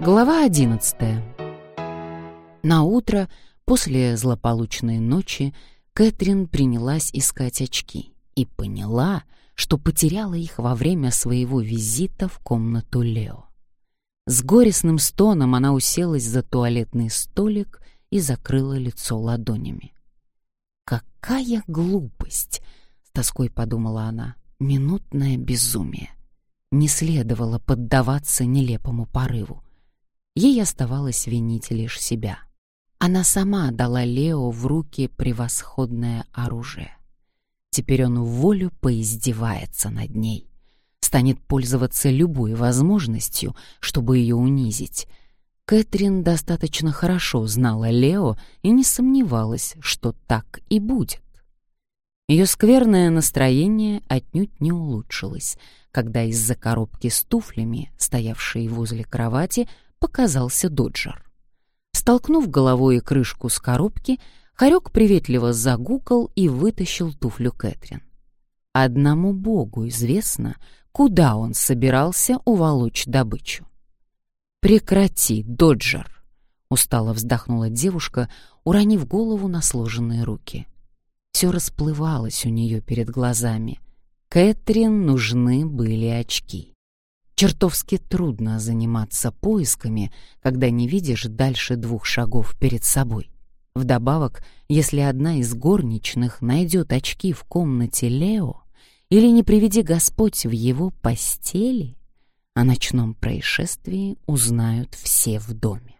Глава одиннадцатая. На утро после злополучной ночи Кэтрин принялась искать очки и поняла, что потеряла их во время своего визита в комнату Лео. С горестным стоном она уселась за туалетный столик и закрыла лицо ладонями. «Какая глупость!» — с тоской подумала она. «Минутное безумие». Не следовало поддаваться нелепому порыву. Ей оставалось винить лишь себя. Она сама дала Лео в руки превосходное оружие. Теперь он в волю поиздевается над ней, станет пользоваться любой возможностью, чтобы ее унизить. Кэтрин достаточно хорошо знала Лео и не сомневалась, что так и будет. Ее скверное настроение отнюдь не улучшилось, когда из-за коробки с туфлями, стоявшей возле кровати, показался Доджер. Столкнув головой крышку с коробки, Харек приветливо загукал и вытащил туфлю Кэтрин. Одному богу известно, куда он собирался уволочь добычу. «Прекрати, Доджер!» — устало вздохнула девушка, уронив голову на сложенные руки. Все расплывалось у нее перед глазами. Кэтрин нужны были очки. Чертовски трудно заниматься поисками, когда не видишь дальше двух шагов перед собой. Вдобавок, если одна из горничных найдет очки в комнате Лео или не приведи Господь в его постели, о ночном происшествии узнают все в доме.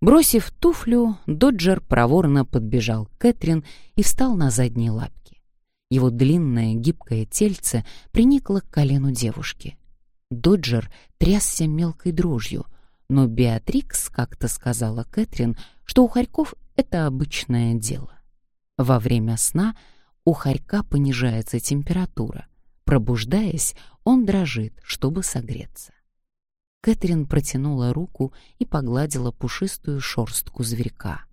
Бросив туфлю, Доджер проворно подбежал к Кэтрин и встал на задние лапки. Его длинное гибкое тельце приникло к колену девушки — Доджер трясся мелкой дрожью, но Беатрикс как-то сказала Кэтрин, что у хорьков это обычное дело. Во время сна у хорька понижается температура. Пробуждаясь, он дрожит, чтобы согреться. Кэтрин протянула руку и погладила пушистую шорстку зверька.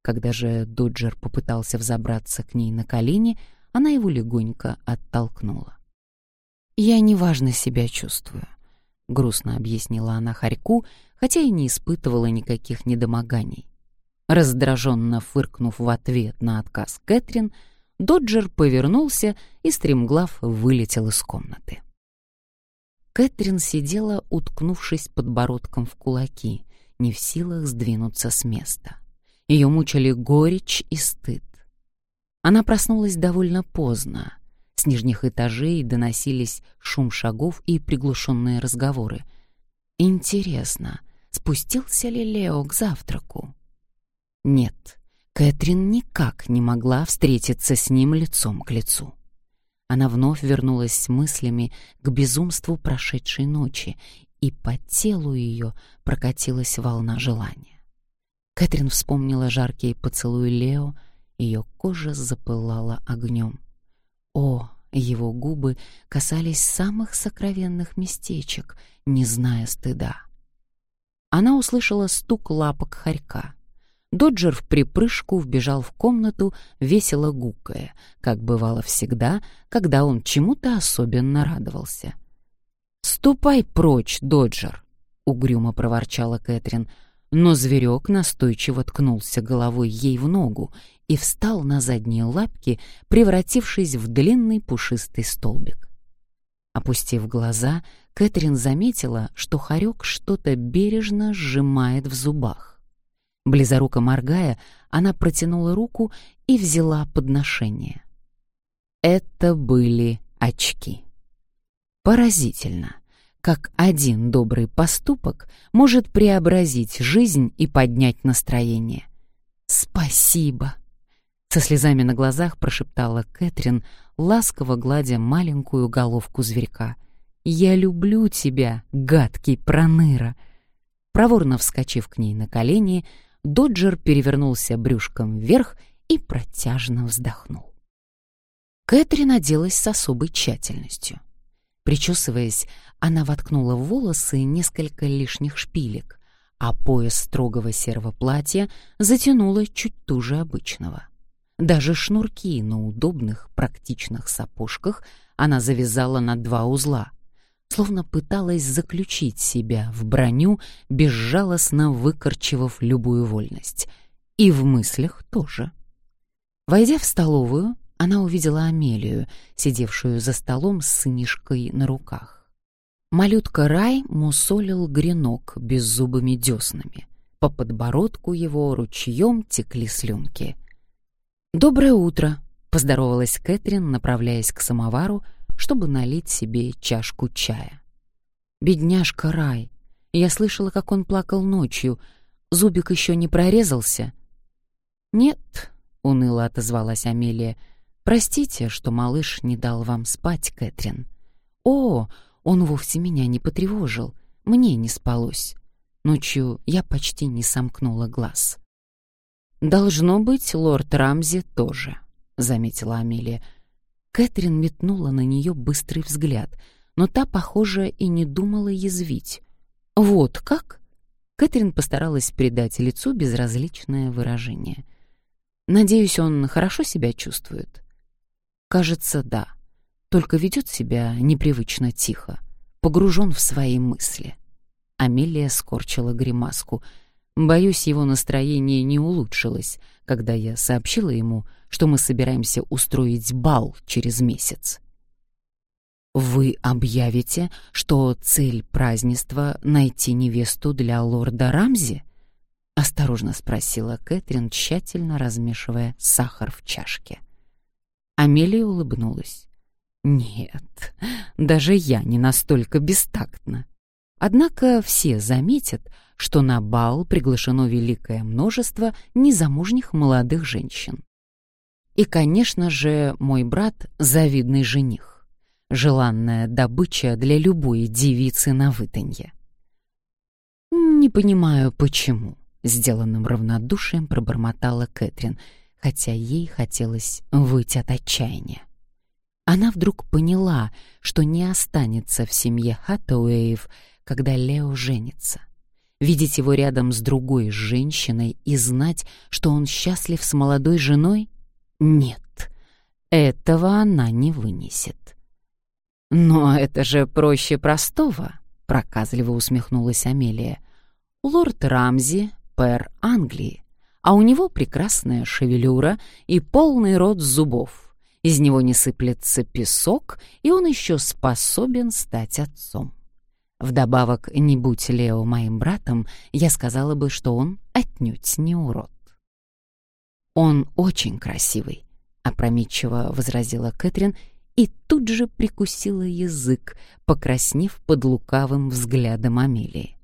Когда же Доджер попытался взобраться к ней на колени, она его легонько оттолкнула. «Я неважно себя чувствую», — грустно объяснила она Харьку, хотя и не испытывала никаких недомоганий. Раздраженно фыркнув в ответ на отказ Кэтрин, Доджер повернулся и стремглав вылетел из комнаты. Кэтрин сидела, уткнувшись подбородком в кулаки, не в силах сдвинуться с места. Ее мучили горечь и стыд. Она проснулась довольно поздно, с нижних этажей доносились шум шагов и приглушенные разговоры. Интересно, спустился ли Лео к завтраку? Нет, Кэтрин никак не могла встретиться с ним лицом к лицу. Она вновь вернулась с мыслями к безумству прошедшей ночи, и по телу ее прокатилась волна желания. Кэтрин вспомнила жаркие поцелуи Лео, ее кожа запылала огнем. О, его губы касались самых сокровенных местечек, не зная стыда. Она услышала стук лапок хорька. Доджер в припрыжку вбежал в комнату, весело гукая, как бывало всегда, когда он чему-то особенно радовался. «Ступай прочь, Доджер!» — угрюмо проворчала Кэтрин, но зверек настойчиво ткнулся головой ей в ногу и встал на задние лапки, превратившись в длинный пушистый столбик. Опустив глаза, Кэтрин заметила, что хорек что-то бережно сжимает в зубах. Близоруко моргая, она протянула руку и взяла подношение. Это были очки. Поразительно, как один добрый поступок может преобразить жизнь и поднять настроение. «Спасибо!» Со слезами на глазах прошептала Кэтрин, ласково гладя маленькую головку зверька. «Я люблю тебя, гадкий проныра!» Проворно вскочив к ней на колени, Доджер перевернулся брюшком вверх и протяжно вздохнул. Кэтрин оделась с особой тщательностью. Причесываясь, она воткнула в волосы несколько лишних шпилек, а пояс строгого серого платья затянула чуть туже обычного. Даже шнурки на удобных, практичных сапожках она завязала на два узла. словно пыталась заключить себя в броню, безжалостно выкорчевав любую вольность. И в мыслях тоже. Войдя в столовую, она увидела Амелию, сидевшую за столом с сынишкой на руках. Малютка Рай мусолил гренок беззубыми деснами. По подбородку его ручьем текли слюнки. «Доброе утро!» — поздоровалась Кэтрин, направляясь к самовару, чтобы налить себе чашку чая. «Бедняжка Рай! Я слышала, как он плакал ночью. Зубик еще не прорезался?» «Нет», — уныло отозвалась Амелия, — «простите, что малыш не дал вам спать, Кэтрин». «О, он вовсе меня не потревожил, мне не спалось. Ночью я почти не сомкнула глаз». «Должно быть, лорд Рамзи тоже», — заметила Амелия. Кэтрин метнула на нее быстрый взгляд, но та, похоже, и не думала язвить. «Вот как?» Кэтрин постаралась придать лицу безразличное выражение. «Надеюсь, он хорошо себя чувствует?» «Кажется, да. Только ведет себя непривычно тихо, погружен в свои мысли». Амелия скорчила гримаску — Боюсь, его настроение не улучшилось, когда я сообщила ему, что мы собираемся устроить бал через месяц. «Вы объявите, что цель празднества — найти невесту для лорда Рамзи?» — осторожно спросила Кэтрин, тщательно размешивая сахар в чашке. Амелия улыбнулась. «Нет, даже я не настолько бестактна. Однако все заметят, что на бал приглашено великое множество незамужних молодых женщин. И, конечно же, мой брат — завидный жених, желанная добыча для любой девицы на вытанье. «Не понимаю, почему», — сделанным равнодушием пробормотала Кэтрин, хотя ей хотелось выйти от отчаяния. Она вдруг поняла, что не останется в семье Хаттауэев, когда Лео женится видеть его рядом с другой женщиной и знать, что он счастлив с молодой женой? Нет, этого она не вынесет. «Но это же проще простого», — проказливо усмехнулась Амелия. «Лорд Рамзи — пэр Англии, а у него прекрасная шевелюра и полный рот зубов. Из него не сыплется песок, и он еще способен стать отцом. Вдобавок, не будь Лео моим братом, я сказала бы, что он отнюдь не урод. «Он очень красивый», — опрометчиво возразила Кэтрин и тут же прикусила язык, покраснев под лукавым взглядом Амелии.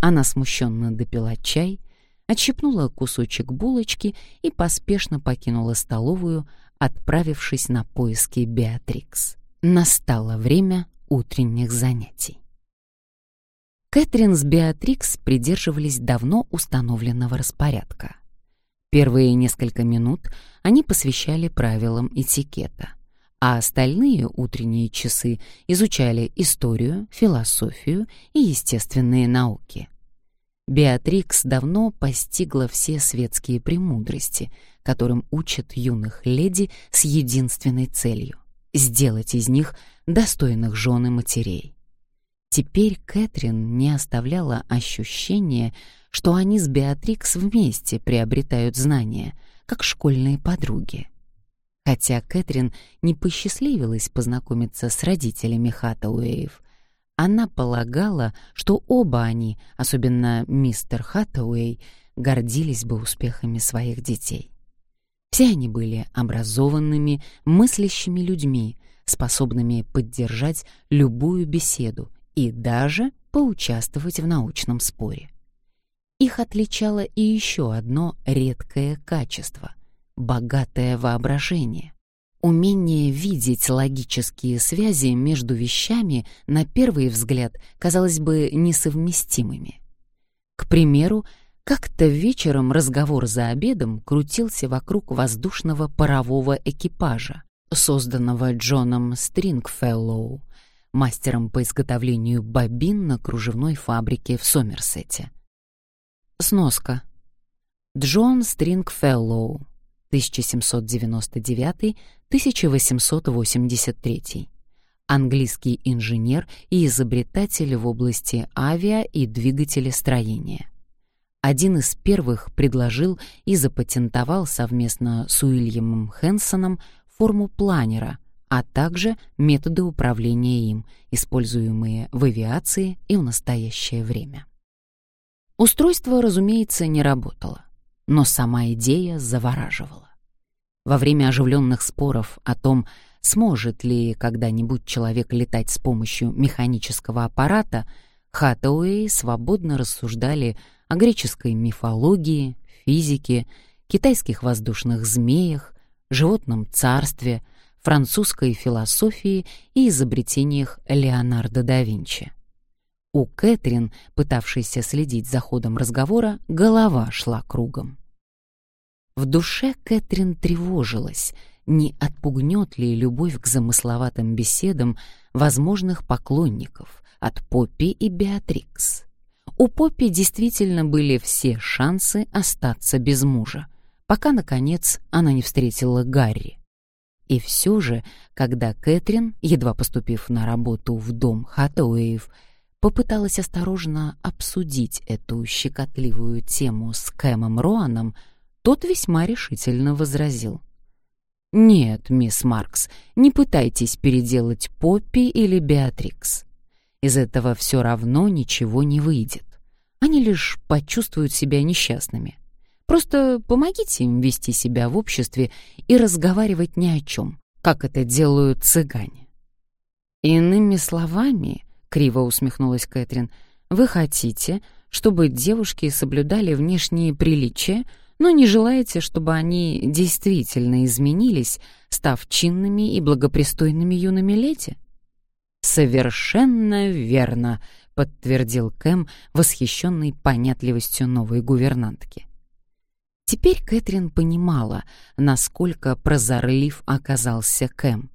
Она смущенно допила чай, отщипнула кусочек булочки и поспешно покинула столовую, отправившись на поиски Беатрикс. Настало время утренних занятий. Кэтрин с Беатрикс придерживались давно установленного распорядка. Первые несколько минут они посвящали правилам этикета, а остальные утренние часы изучали историю, философию и естественные науки. Беатрикс давно постигла все светские премудрости, которым учат юных леди с единственной целью — сделать из них достойных жен и матерей. Теперь Кэтрин не оставляла ощущения, что они с Беатрикс вместе приобретают знания, как школьные подруги. Хотя Кэтрин не посчастливилась познакомиться с родителями Хаттауэев, она полагала, что оба они, особенно мистер Хаттауэй, гордились бы успехами своих детей. Все они были образованными, мыслящими людьми, способными поддержать любую беседу и даже поучаствовать в научном споре. Их отличало и еще одно редкое качество — богатое воображение. Умение видеть логические связи между вещами, на первый взгляд, казалось бы несовместимыми. К примеру, как-то вечером разговор за обедом крутился вокруг воздушного парового экипажа, созданного Джоном Стрингфеллоу, мастером по изготовлению бобин на кружевной фабрике в Сомерсете. Сноска. Джон Стрингфеллоу, 1799-1883. английский инженер и изобретатель в области авиа и двигателестроения. Один из первых предложил и запатентовал совместно с Уильямом Хэнсоном форму планера, а также методы управления им, используемые в авиации и в настоящее время. Устройство, разумеется, не работало, но сама идея завораживала. Во время оживленных споров о том, сможет ли когда-нибудь человек летать с помощью механического аппарата, Хаттауэй свободно рассуждали о греческой мифологии, физике, китайских воздушных змеях, животном царстве, французской философии и изобретениях Леонардо да Винчи. У Кэтрин, пытавшейся следить за ходом разговора, голова шла кругом. В душе Кэтрин тревожилась, не отпугнет ли любовь к замысловатым беседам возможных поклонников от Поппи и Беатрикс. У Поппи действительно были все шансы остаться без мужа, пока, наконец, она не встретила Гарри. И все же, когда Кэтрин, едва поступив на работу в дом Хаттауэев, попыталась осторожно обсудить эту щекотливую тему с Кэмом Роаном, тот весьма решительно возразил. «Нет, мисс Маркс, не пытайтесь переделать Поппи или Беатрикс. Из этого все равно ничего не выйдет. Они лишь почувствуют себя несчастными. Просто помогите им вести себя в обществе и разговаривать ни о чем, как это делают цыгане». «Иными словами», — криво усмехнулась Кэтрин, — «вы хотите, чтобы девушки соблюдали внешние приличия, но не желаете, чтобы они действительно изменились, став чинными и благопристойными юными леди? Совершенно верно, подтвердил Кэм, восхищенный понятливостью новой гувернантки. Теперь Кэтрин понимала, насколько прозорлив оказался Кэм.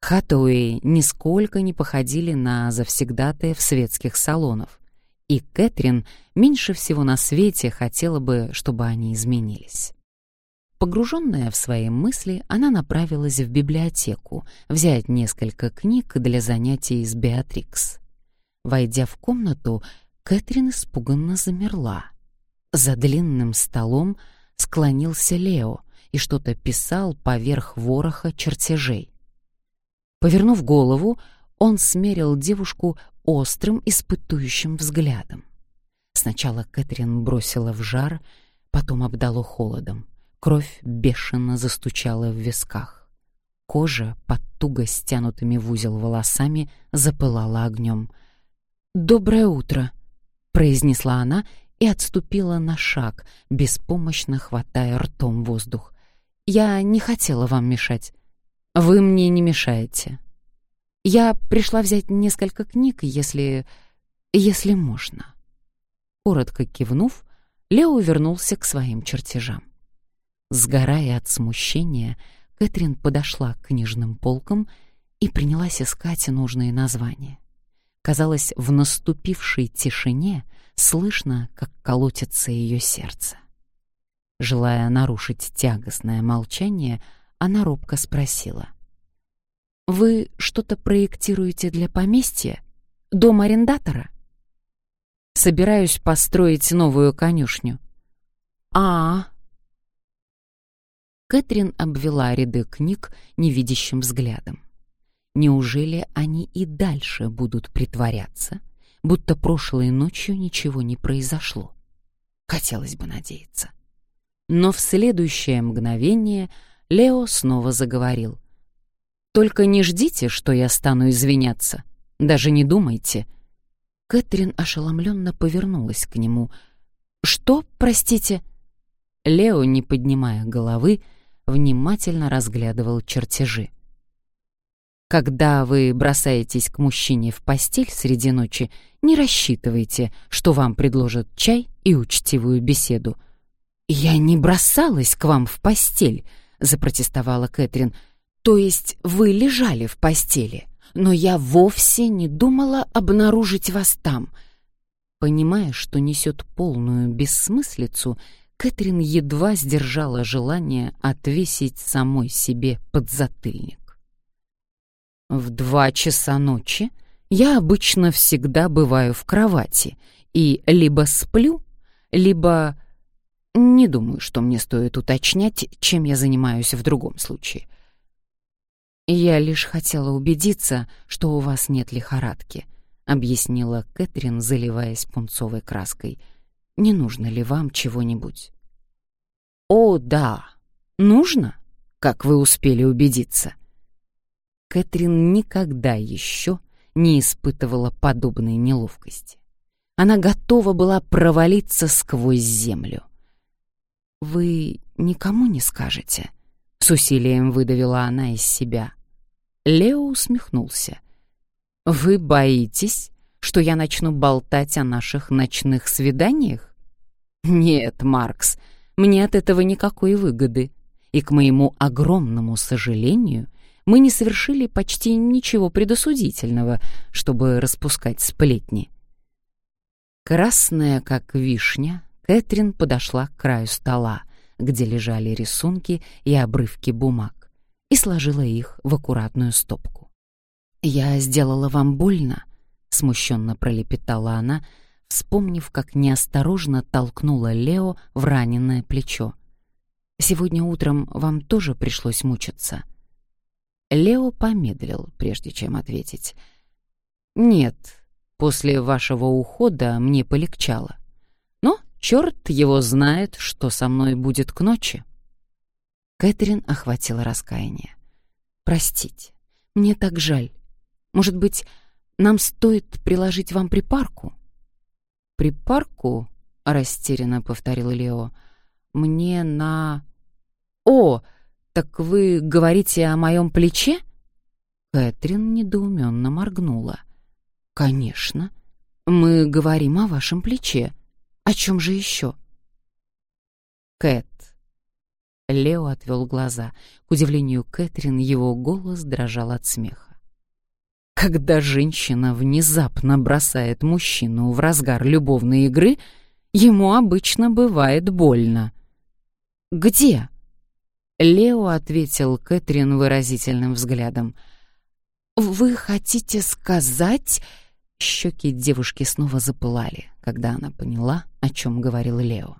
Хатуэй нисколько не походили на завсегдатаев светских салонов и Кэтрин меньше всего на свете хотела бы, чтобы они изменились. Погруженная в свои мысли, она направилась в библиотеку взять несколько книг для занятий с Беатрикс. Войдя в комнату, Кэтрин испуганно замерла. За длинным столом склонился Лео и что-то писал поверх вороха чертежей. Повернув голову, он смерил девушку острым, испытующим взглядом. Сначала Кэтрин бросила в жар, потом обдало холодом. Кровь бешено застучала в висках. Кожа под туго стянутыми в узел волосами запылала огнем. «Доброе утро!» — произнесла она и отступила на шаг, беспомощно хватая ртом воздух. «Я не хотела вам мешать. Вы мне не мешаете. Я пришла взять несколько книг, если... если можно». Коротко кивнув, Лео вернулся к своим чертежам. Сгорая от смущения, Кэтрин подошла к книжным полкам и принялась искать нужные названия. Казалось, в наступившей тишине слышно, как колотится ее сердце. Желая нарушить тягостное молчание, она робко спросила. Вы что-то проектируете для поместья? Дом арендатора? Собираюсь построить новую конюшню. А, -а. Кэтрин обвела ряды книг невидящим взглядом. Неужели они и дальше будут притворяться, будто прошлой ночью ничего не произошло? Хотелось бы надеяться. Но в следующее мгновение Лео снова заговорил. Только не ждите, что я стану извиняться. Даже не думайте». Кэтрин ошеломленно повернулась к нему. «Что, простите?» Лео, не поднимая головы, внимательно разглядывал чертежи. Когда вы бросаетесь к мужчине в постель среди ночи, не рассчитывайте, что вам предложат чай и учтивую беседу. «Я не бросалась к вам в постель», — запротестовала Кэтрин. То есть вы лежали в постели, но я вовсе не думала обнаружить вас там. Понимая, что несет полную бессмыслицу, Кэтрин едва сдержала желание отвесить самой себе подзатыльник. В два часа ночи я обычно всегда бываю в кровати и либо сплю, либо... Не думаю, что мне стоит уточнять, чем я занимаюсь в другом случае. «Я лишь хотела убедиться, что у вас нет лихорадки», — объяснила Кэтрин, заливаясь пунцовой краской. «Не нужно ли вам чего-нибудь?» «О, да, нужно, как вы успели убедиться». Кэтрин никогда еще не испытывала подобной неловкости. Она готова была провалиться сквозь землю. «Вы никому не скажете?» — с усилием выдавила она из себя. Лео усмехнулся. «Вы боитесь, что я начну болтать о наших ночных свиданиях?» «Нет, Маркс, мне от этого никакой выгоды. И, к моему огромному сожалению, мы не совершили почти ничего предосудительного, чтобы распускать сплетни. Красная, как вишня, Кэтрин подошла к краю стола, где лежали рисунки и обрывки бумаг, и сложила их в аккуратную стопку. «Я сделала вам больно?» — смущенно пролепетала она, вспомнив, как неосторожно толкнула Лео в раненое плечо. «Сегодня утром вам тоже пришлось мучиться?» Лео помедлил, прежде чем ответить. «Нет, после вашего ухода мне полегчало. Черт его знает, что со мной будет к ночи». Кэтрин охватила раскаяние. «Простите, мне так жаль. Может быть, нам стоит приложить вам припарку?» «Припарку?» — растерянно повторил Лео. «Мне на...» «О, «Так вы говорите о моем плече?» Кэтрин недоуменно моргнула. «Конечно. Мы говорим о вашем плече. О чем же еще?» «Кэт». Лео отвел глаза. К удивлению Кэтрин, его голос дрожал от смеха. Когда женщина внезапно бросает мужчину в разгар любовной игры, ему обычно бывает больно. «Где?» Лео ответил Кэтрин выразительным взглядом. «Вы хотите сказать...» Щеки девушки снова запылали, когда она поняла, о чем говорил Лео.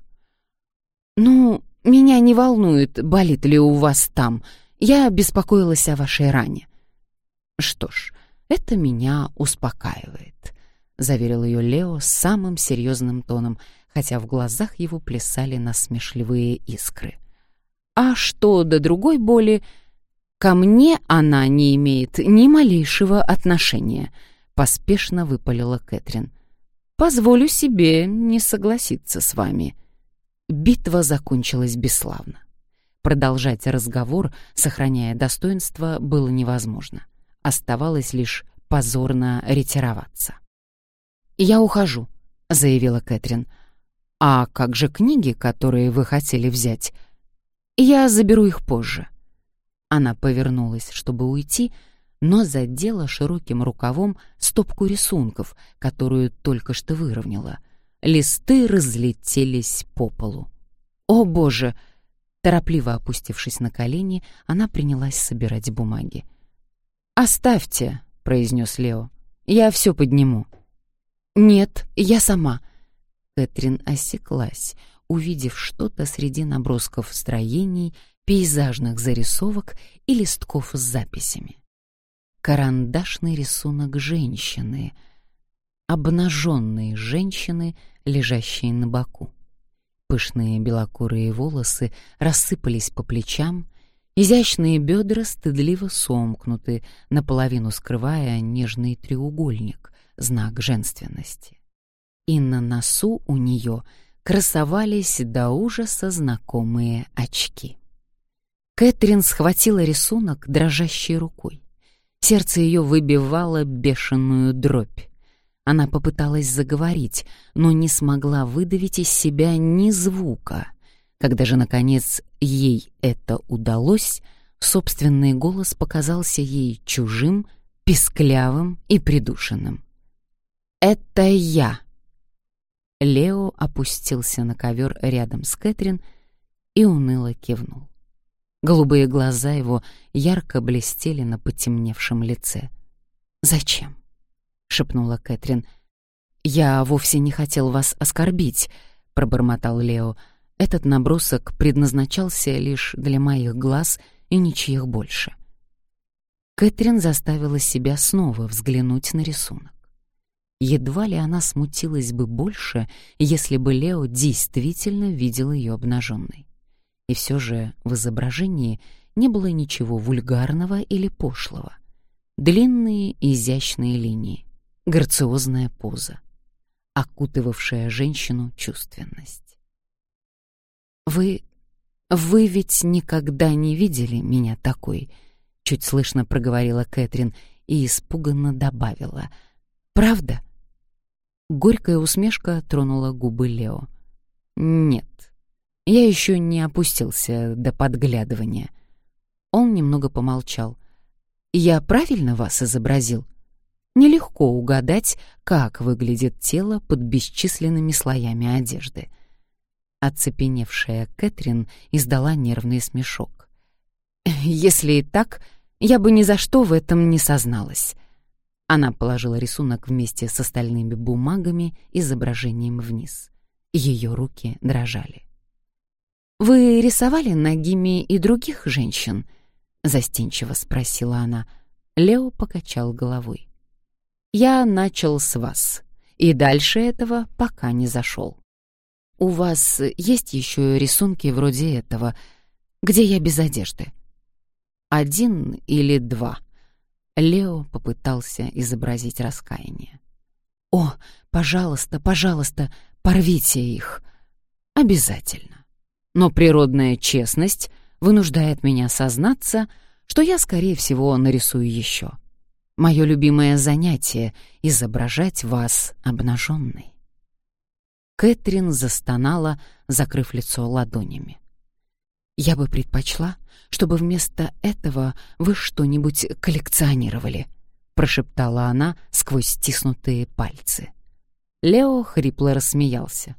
«Ну, меня не волнует, болит ли у вас там. Я беспокоилась о вашей ране». «Что ж, это меня успокаивает», — заверил ее Лео самым серьезным тоном, хотя в глазах его плясали насмешливые искры. А что до другой боли, ко мне она не имеет ни малейшего отношения, поспешно выпалила Кэтрин. Позволю себе не согласиться с вами. Битва закончилась бесславно. Продолжать разговор, сохраняя достоинство, было невозможно. Оставалось лишь позорно ретироваться. «Я ухожу», — заявила Кэтрин. «А как же книги, которые вы хотели взять?» Я заберу их позже. Она повернулась, чтобы уйти, но задела широким рукавом стопку рисунков, которую только что выровняла. Листы разлетелись по полу. О, боже! Торопливо опустившись на колени, она принялась собирать бумаги. "Оставьте", произнес Лео. "Я все подниму". "Нет, я сама". Кэтрин осеклась увидев что-то среди набросков строений, пейзажных зарисовок и листков с записями. Карандашный рисунок женщины, обнаженные женщины, лежащие на боку. Пышные белокурые волосы рассыпались по плечам, изящные бедра стыдливо сомкнуты, наполовину скрывая нежный треугольник, знак женственности. И на носу у нее — красовались до ужаса знакомые очки. Кэтрин схватила рисунок дрожащей рукой. Сердце ее выбивало бешеную дробь. Она попыталась заговорить, но не смогла выдавить из себя ни звука. Когда же, наконец, ей это удалось, собственный голос показался ей чужим, писклявым и придушенным. «Это я!» Лео опустился на ковер рядом с Кэтрин и уныло кивнул. Голубые глаза его ярко блестели на потемневшем лице. «Зачем?» — шепнула Кэтрин. «Я вовсе не хотел вас оскорбить», — пробормотал Лео. «Этот набросок предназначался лишь для моих глаз и ничьих больше». Кэтрин заставила себя снова взглянуть на рисунок. Едва ли она смутилась бы больше, если бы Лео действительно видел ее обнаженной. И все же в изображении не было ничего вульгарного или пошлого. Длинные изящные линии, грациозная поза, окутывавшая женщину чувственность. «Вы... вы ведь никогда не видели меня такой», — чуть слышно проговорила Кэтрин и испуганно добавила. «Правда?» Горькая усмешка тронула губы Лео. «Нет, я еще не опустился до подглядывания». Он немного помолчал. «Я правильно вас изобразил?» Нелегко угадать, как выглядит тело под бесчисленными слоями одежды. Оцепеневшая Кэтрин издала нервный смешок. «Если и так, я бы ни за что в этом не созналась». Она положила рисунок вместе с остальными бумагами изображением вниз. Ее руки дрожали. «Вы рисовали ногими и других женщин?» — застенчиво спросила она. Лео покачал головой. «Я начал с вас, и дальше этого пока не зашел. У вас есть еще рисунки вроде этого, где я без одежды?» «Один или два?» Лео попытался изобразить раскаяние. «О, пожалуйста, пожалуйста, порвите их!» «Обязательно. Но природная честность вынуждает меня сознаться, что я, скорее всего, нарисую еще. Мое любимое занятие — изображать вас обнаженной». Кэтрин застонала, закрыв лицо ладонями. «Я бы предпочла, чтобы вместо этого вы что-нибудь коллекционировали», — прошептала она сквозь стиснутые пальцы. Лео хрипло рассмеялся.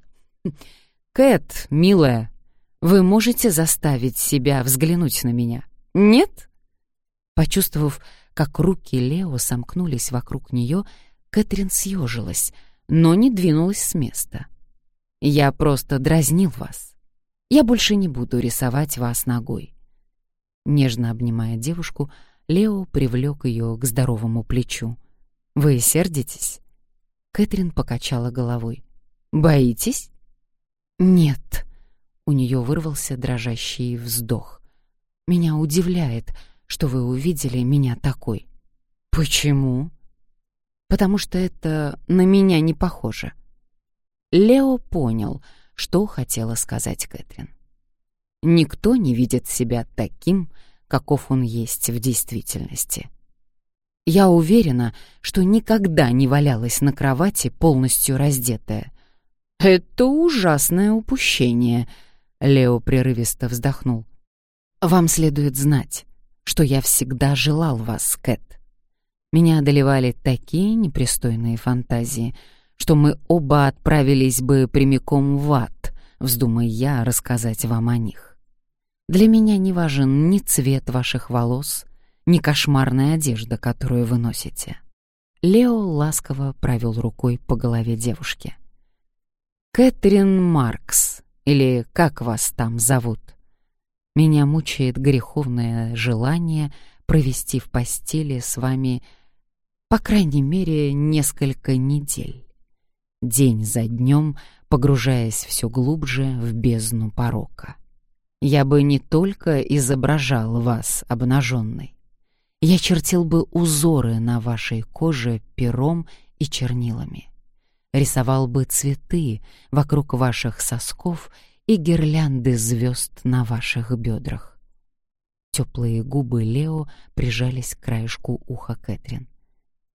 «Кэт, милая, вы можете заставить себя взглянуть на меня? Нет?» Почувствовав, как руки Лео сомкнулись вокруг нее, Кэтрин съежилась, но не двинулась с места. «Я просто дразнил вас. Я больше не буду рисовать вас ногой. Нежно обнимая девушку, Лео привлек ее к здоровому плечу. «Вы сердитесь?» Кэтрин покачала головой. «Боитесь?» «Нет». У нее вырвался дрожащий вздох. «Меня удивляет, что вы увидели меня такой». «Почему?» «Потому что это на меня не похоже». Лео понял, что хотела сказать Кэтрин. Никто не видит себя таким, каков он есть в действительности. Я уверена, что никогда не валялась на кровати полностью раздетая. «Это ужасное упущение», — Лео прерывисто вздохнул. «Вам следует знать, что я всегда желал вас, Кэт. Меня одолевали такие непристойные фантазии, что мы оба отправились бы прямиком в ад, вздумая я рассказать вам о них. Для меня не важен ни цвет ваших волос, ни кошмарная одежда, которую вы носите. Лео ласково провел рукой по голове девушки. Кэтрин Маркс, или как вас там зовут? Меня мучает греховное желание провести в постели с вами, по крайней мере, несколько недель. День за днем погружаясь все глубже в бездну порока я бы не только изображал вас обнаженной. Я чертил бы узоры на вашей коже пером и чернилами. Рисовал бы цветы вокруг ваших сосков и гирлянды звезд на ваших бедрах. Теплые губы Лео прижались к краешку уха Кэтрин.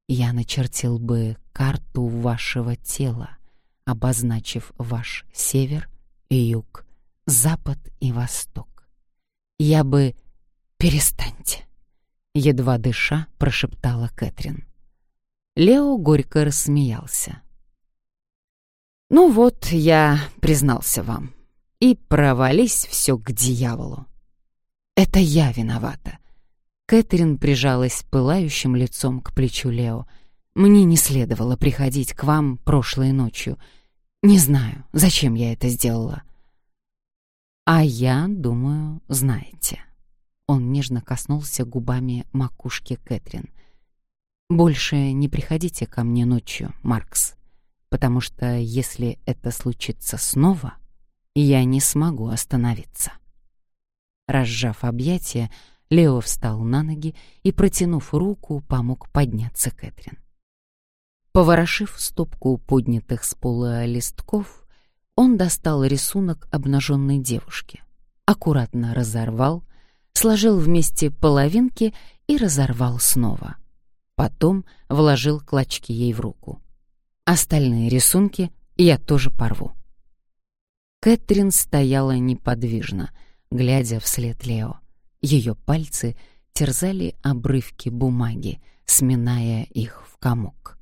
Я начертил бы карту вашего тела, обозначив ваш север и юг, запад и восток. Я бы... Перестаньте. Едва дыша, прошептала Кэтрин. Лео горько рассмеялся. «Ну вот, я признался вам. И провались все к дьяволу». Это я виновата. Кэтрин прижалась пылающим лицом к плечу Лео. Мне не следовало приходить к вам прошлой ночью. Не знаю, зачем я это сделала. А я думаю, знаете. Он нежно коснулся губами макушки Кэтрин. Больше не приходите ко мне ночью, Маркс, потому что если это случится снова, я не смогу остановиться. Разжав объятия, Лео встал на ноги и, протянув руку, помог подняться Кэтрин. Поворошив стопку поднятых с пола листков, он достал рисунок обнаженной девушки, аккуратно разорвал, сложил вместе половинки и разорвал снова. Потом вложил клочки ей в руку. Остальные рисунки я тоже порву. Кэтрин стояла неподвижно, глядя вслед Лео. Ее пальцы терзали обрывки бумаги, сминая их в комок.